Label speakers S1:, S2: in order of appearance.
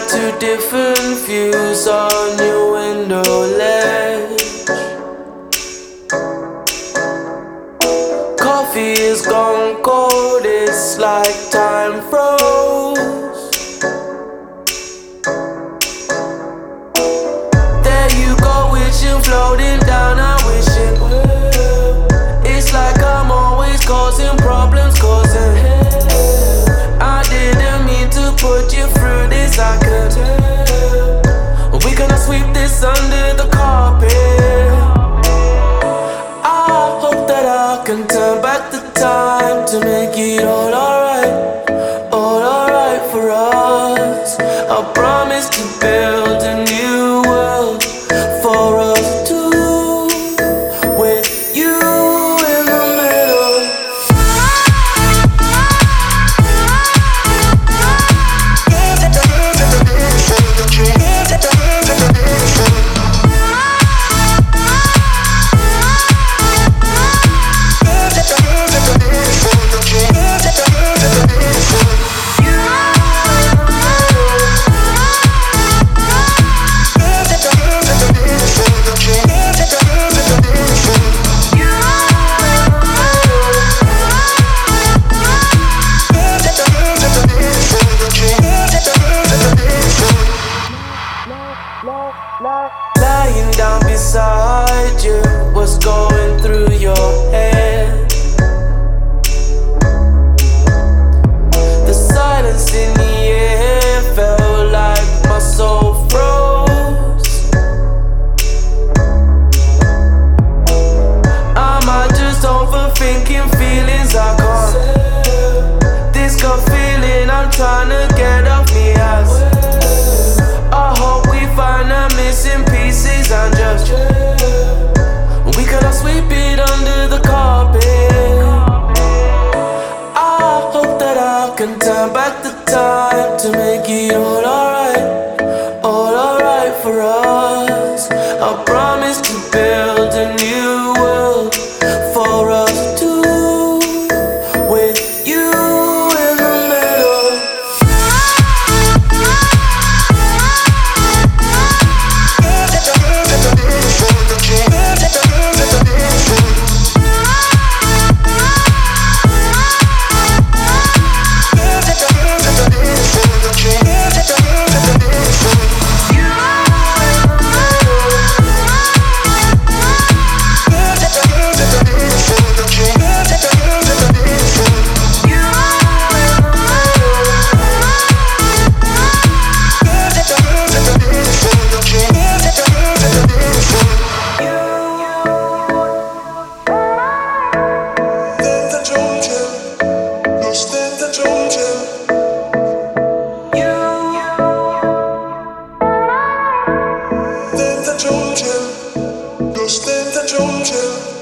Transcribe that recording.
S1: got two different views on your window ledge. Coffee is gone cold, it's like time froze. There you go, wishing, floating down, I wish it. It's like I'm always causing problems. got the time to make it all alright, all alright for us. I promise to
S2: bear. Georgia, go stand at Georgia.